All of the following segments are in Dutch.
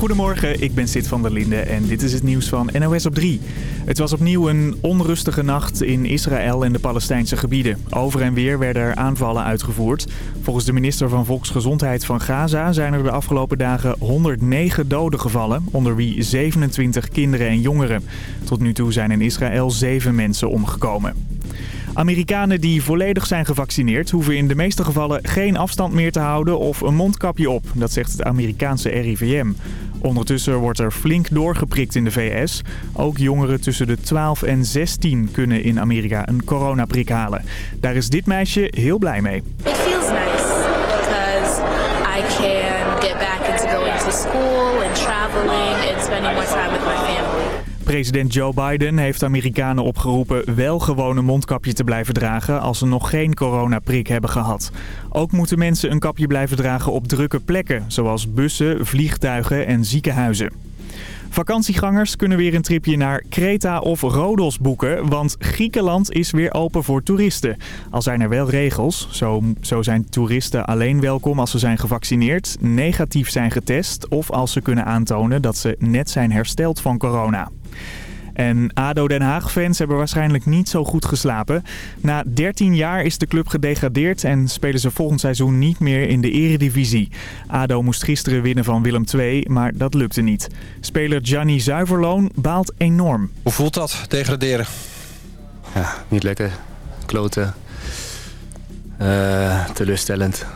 Goedemorgen, ik ben Sid van der Linde en dit is het nieuws van NOS op 3. Het was opnieuw een onrustige nacht in Israël en de Palestijnse gebieden. Over en weer werden er aanvallen uitgevoerd. Volgens de minister van Volksgezondheid van Gaza zijn er de afgelopen dagen 109 doden gevallen, onder wie 27 kinderen en jongeren. Tot nu toe zijn in Israël 7 mensen omgekomen. Amerikanen die volledig zijn gevaccineerd hoeven in de meeste gevallen geen afstand meer te houden of een mondkapje op. Dat zegt het Amerikaanse RIVM. Ondertussen wordt er flink doorgeprikt in de VS. Ook jongeren tussen de 12 en 16 kunnen in Amerika een coronaprik halen. Daar is dit meisje heel blij mee. It feels nice because I can get back into going to school and traveling and spending more time with my family. President Joe Biden heeft Amerikanen opgeroepen wel gewoon een mondkapje te blijven dragen als ze nog geen coronaprik hebben gehad. Ook moeten mensen een kapje blijven dragen op drukke plekken, zoals bussen, vliegtuigen en ziekenhuizen. Vakantiegangers kunnen weer een tripje naar Kreta of Rodos boeken, want Griekenland is weer open voor toeristen. Al zijn er wel regels. Zo, zo zijn toeristen alleen welkom als ze zijn gevaccineerd, negatief zijn getest of als ze kunnen aantonen dat ze net zijn hersteld van corona. En ADO Den Haag-fans hebben waarschijnlijk niet zo goed geslapen. Na 13 jaar is de club gedegradeerd en spelen ze volgend seizoen niet meer in de eredivisie. ADO moest gisteren winnen van Willem II, maar dat lukte niet. Speler Gianni Zuiverloon baalt enorm. Hoe voelt dat, degraderen? Ja, niet lekker. Kloten. Eh, teleurstellend.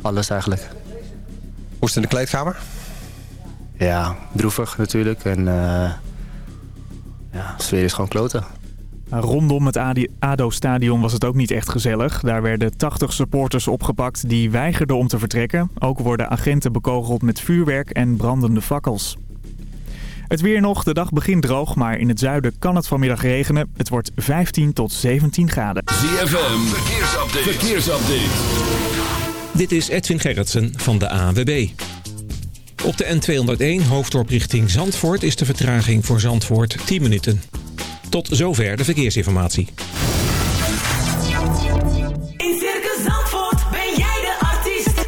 Alles eigenlijk. Hoe is het in de kleedkamer? Ja, droevig natuurlijk. En eh, ja, de sfeer is gewoon kloten. Rondom het ADO-stadion was het ook niet echt gezellig. Daar werden 80 supporters opgepakt die weigerden om te vertrekken. Ook worden agenten bekogeld met vuurwerk en brandende fakkels. Het weer nog. De dag begint droog, maar in het zuiden kan het vanmiddag regenen. Het wordt 15 tot 17 graden. ZFM, verkeersupdate. verkeersupdate. Dit is Edwin Gerritsen van de ANWB. Op de N201 hoofddorp richting Zandvoort is de vertraging voor Zandvoort 10 minuten. Tot zover de verkeersinformatie. In Circus Zandvoort ben jij de artiest.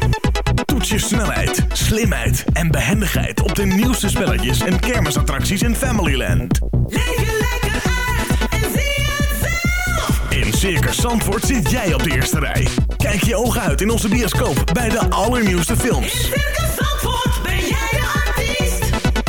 Toets je snelheid, slimheid en behendigheid op de nieuwste spelletjes en kermisattracties in Familyland. Leef je lekker uit en zie het zelf. In Circus Zandvoort zit jij op de eerste rij. Kijk je ogen uit in onze bioscoop bij de allernieuwste films. In Circus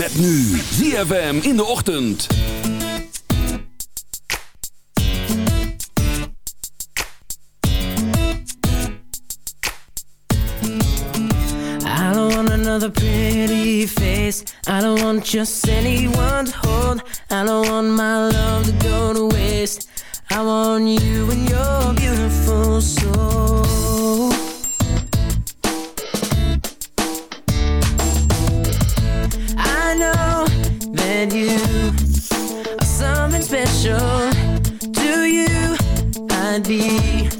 Met nu ZFM in de ochtend. I don't want another pretty face. I don't want just anyone to hold. I don't want my love to go to waste. I want you and your beautiful soul. That you are something special. To you, I'd be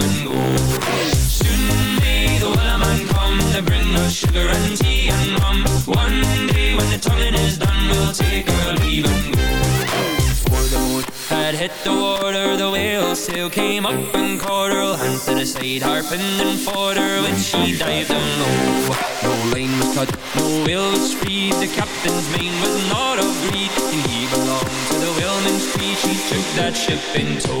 Soon come to bring us sugar and tea and rum. One day when the is done, we'll take our leave and go. The had hit the water, the whale sail came up and caught her. Hand to the side, harping and fought her when she dived down. No line was cut, no whale was freed. The captain's mane was not of greed, and he belonged to the whaleman's creed. She took that ship in tow.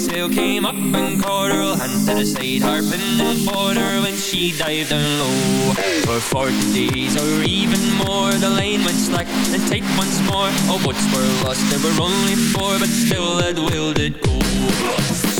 Sail came up and caught her. Hand to the side, harping and fought her when she dived down low. For forty days or even more, the line went slack and tight once more. Oh, All boats were lost, there were only four, but still that whale did go.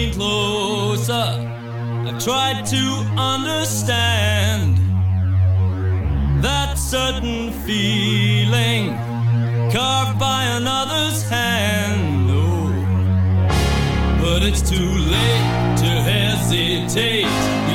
getting closer. I've tried to understand that certain feeling carved by another's hand. Oh, but it's too late to hesitate.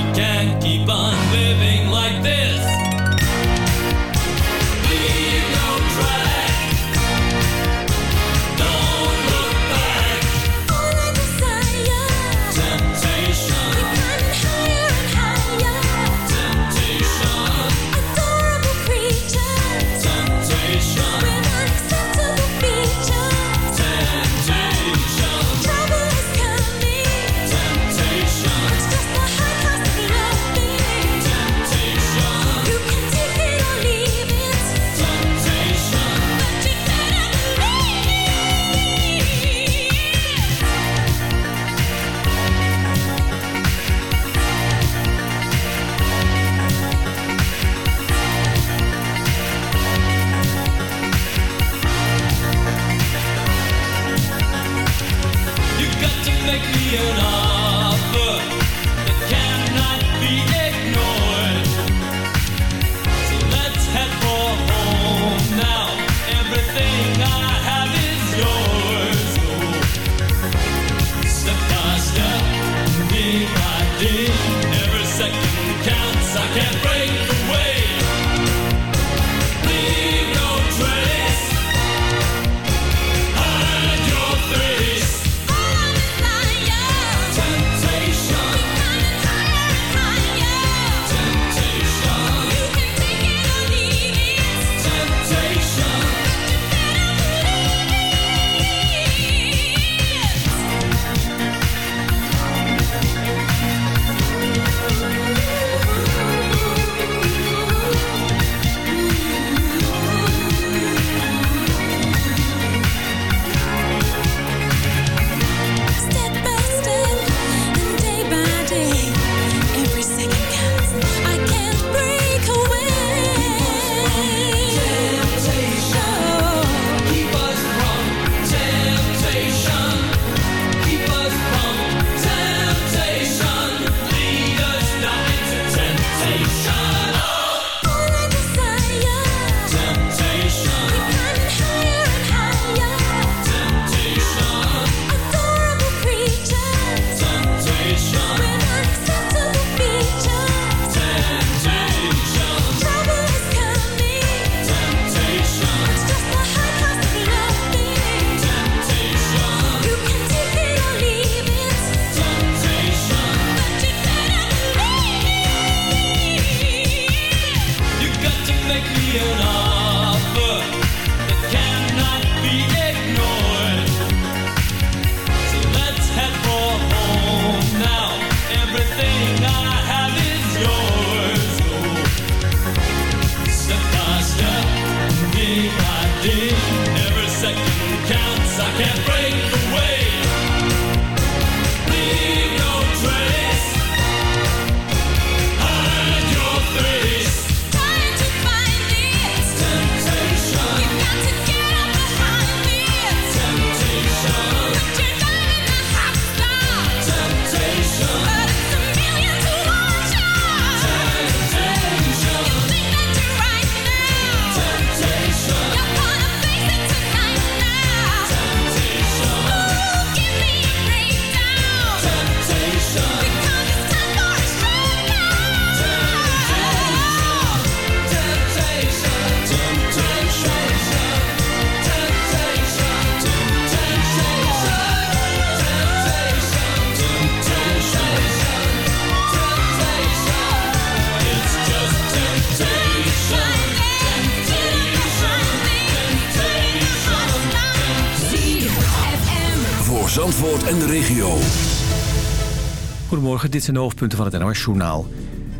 Dit zijn de hoofdpunten van het NOS-journaal.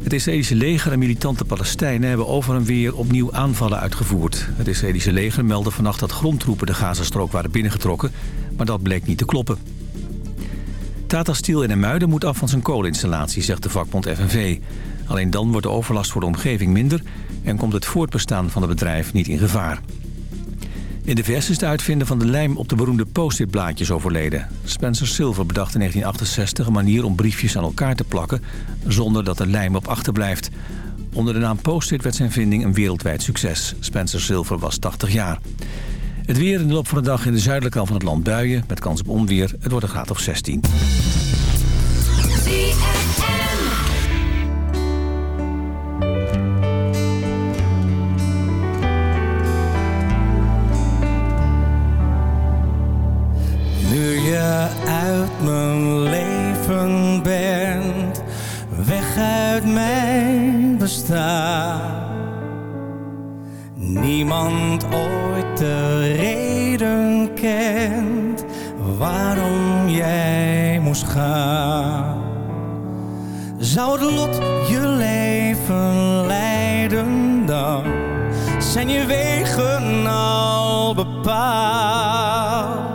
Het Israëlische leger en militante Palestijnen hebben over en weer opnieuw aanvallen uitgevoerd. Het Israëlische leger meldde vannacht dat grondtroepen de Gazastrook waren binnengetrokken, maar dat bleek niet te kloppen. Tata Steel in de Muiden moet af van zijn koolinstallatie, zegt de vakbond FNV. Alleen dan wordt de overlast voor de omgeving minder en komt het voortbestaan van het bedrijf niet in gevaar. In de VS is de uitvinder van de lijm op de beroemde post-it blaadjes overleden. Spencer Silver bedacht in 1968 een manier om briefjes aan elkaar te plakken... zonder dat er lijm op achterblijft. Onder de naam post-it werd zijn vinding een wereldwijd succes. Spencer Silver was 80 jaar. Het weer in de loop van de dag in de zuidelijke kant van het land buien... met kans op onweer. Het wordt een graad of 16. Mijn leven bent, weg uit mijn bestaan. Niemand ooit de reden kent waarom jij moest gaan. Zou het lot je leven leiden dan? Zijn je wegen al bepaald?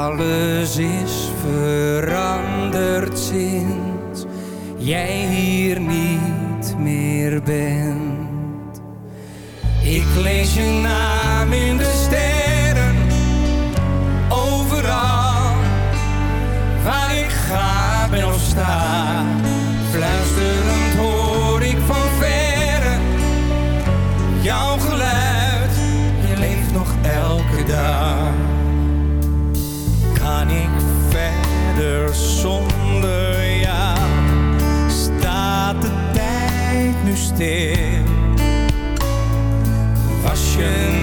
Alles is veranderd sinds jij hier niet meer bent. Ik lees je naam in de sterren, overal waar ik ga ben of sta. Zonder jou? Staat de tijd nu stil? Was je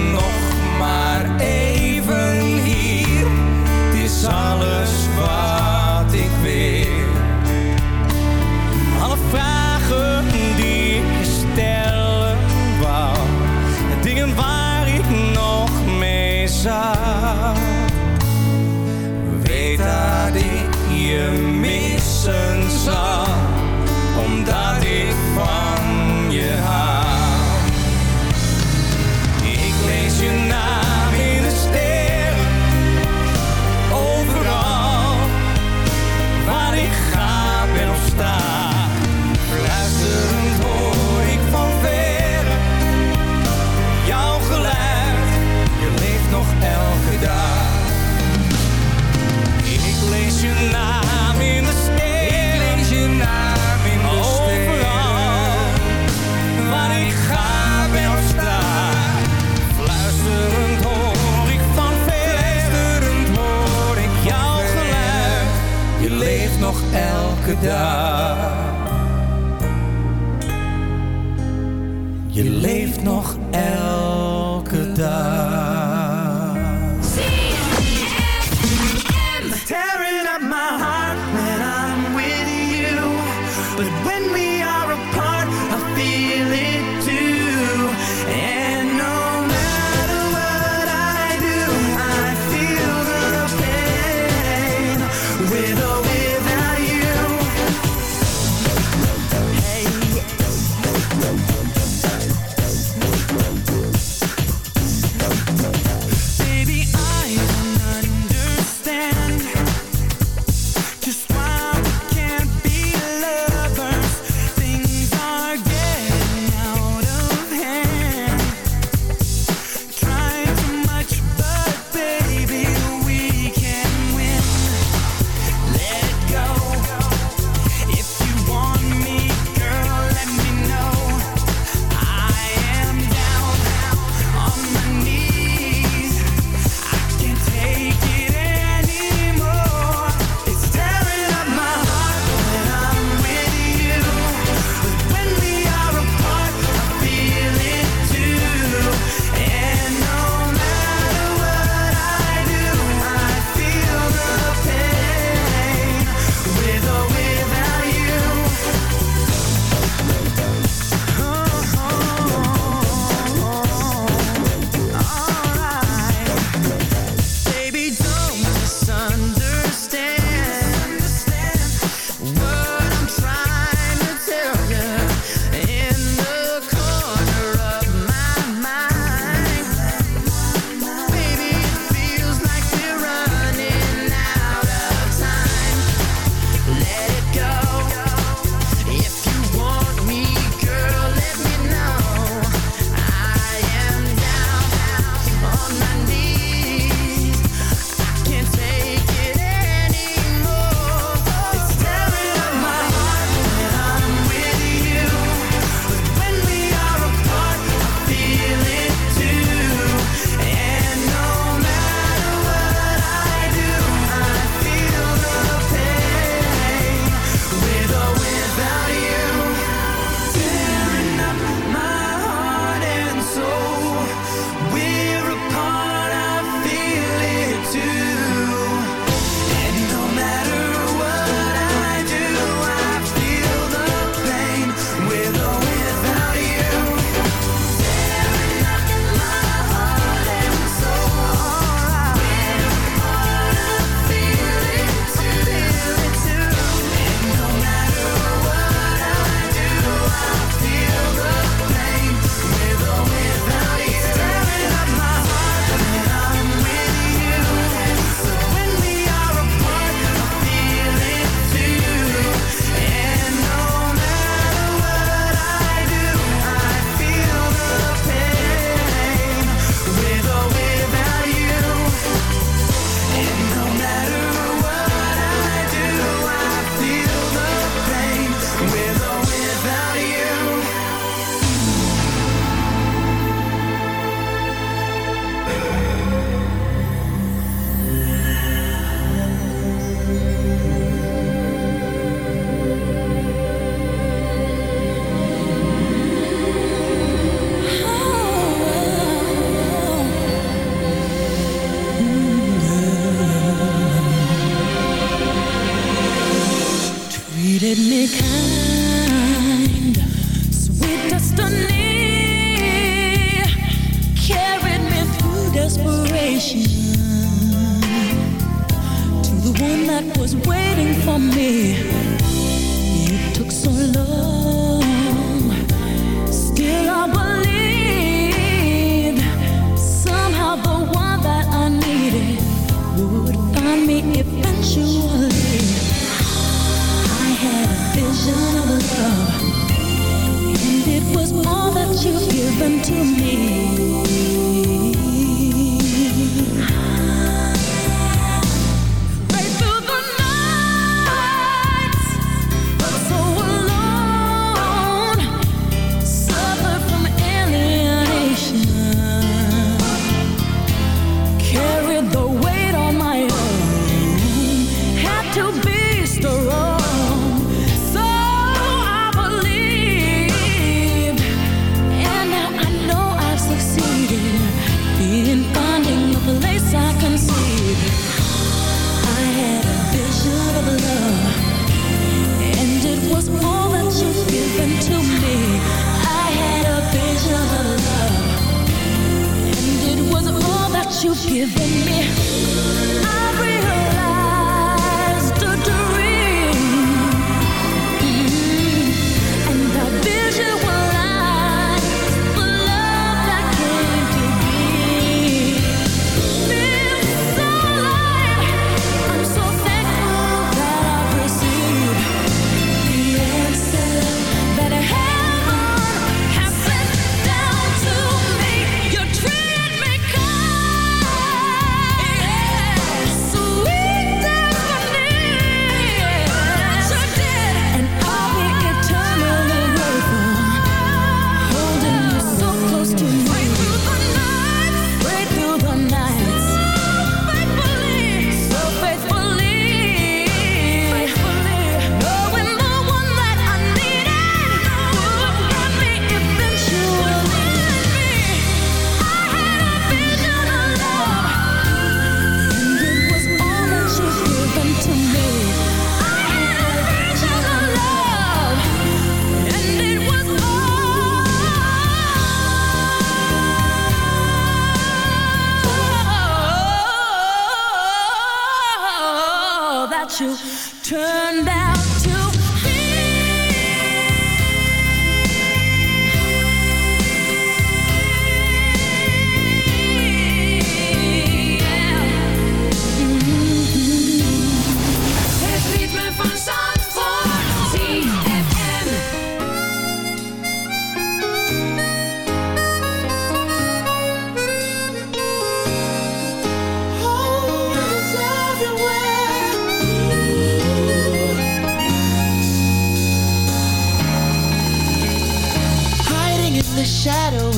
turned out to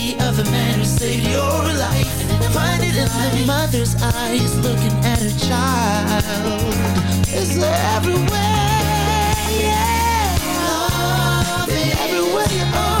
body of a man who saved your life. Find it in the mother's eyes looking at her child. It's everywhere, yeah. Love everywhere you are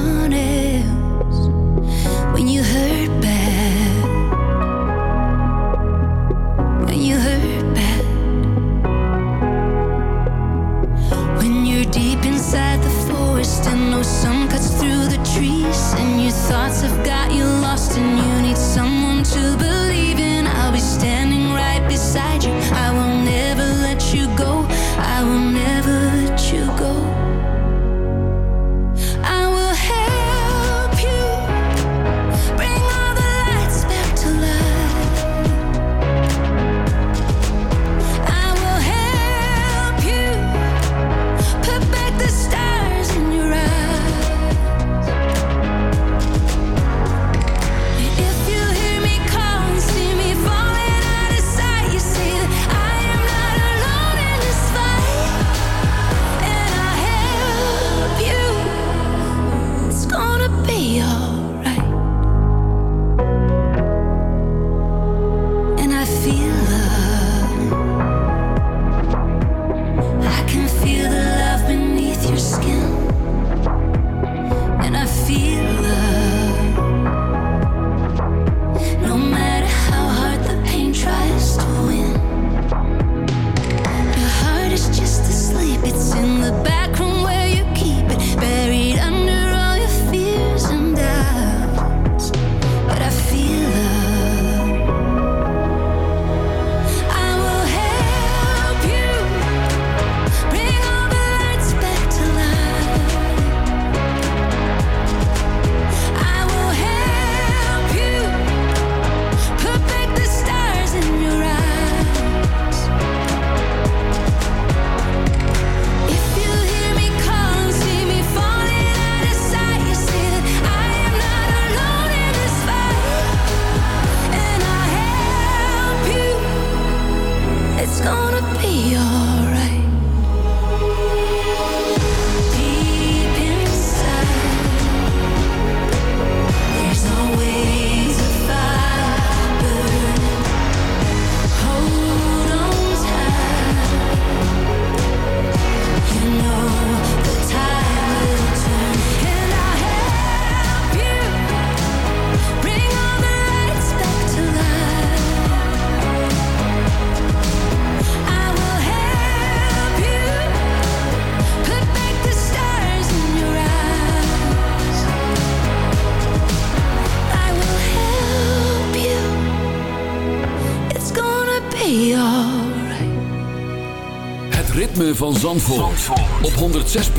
thoughts have got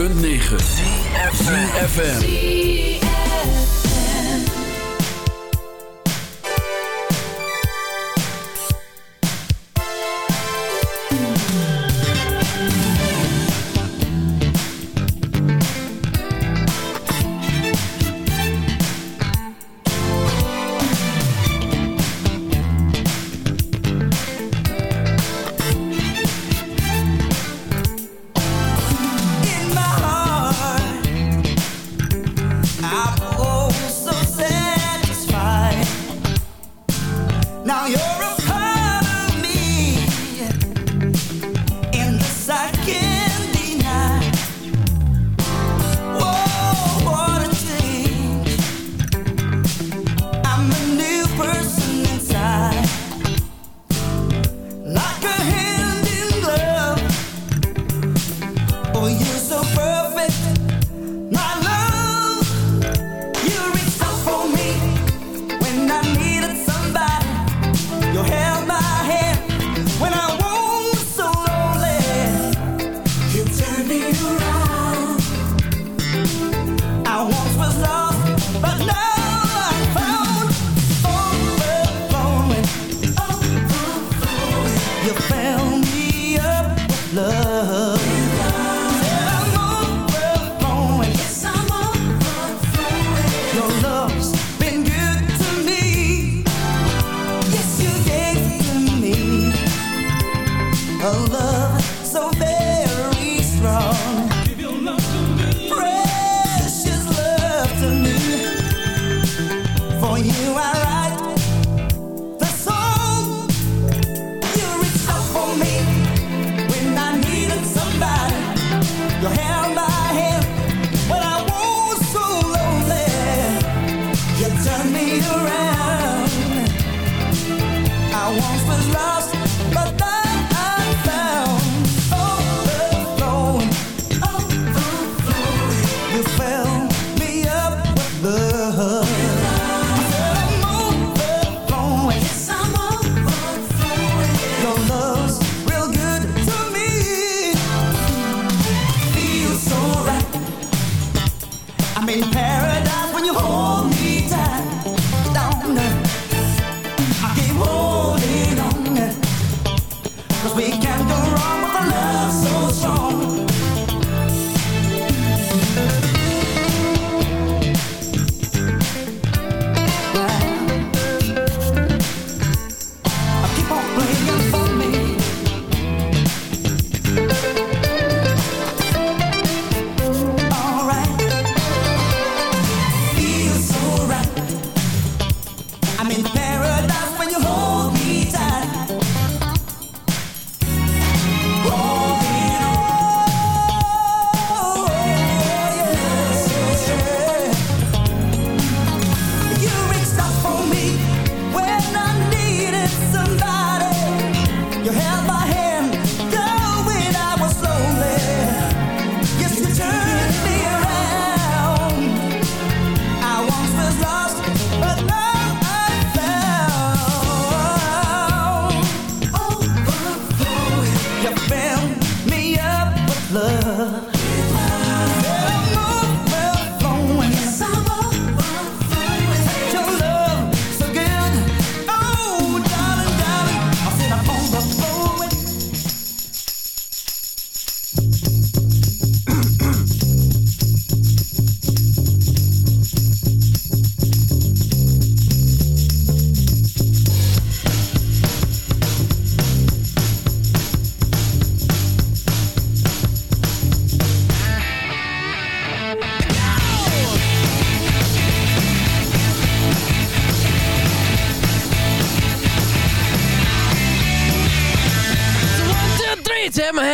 9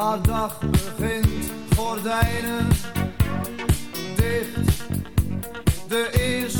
Haar dag begint, gordijnen dicht, de eerste.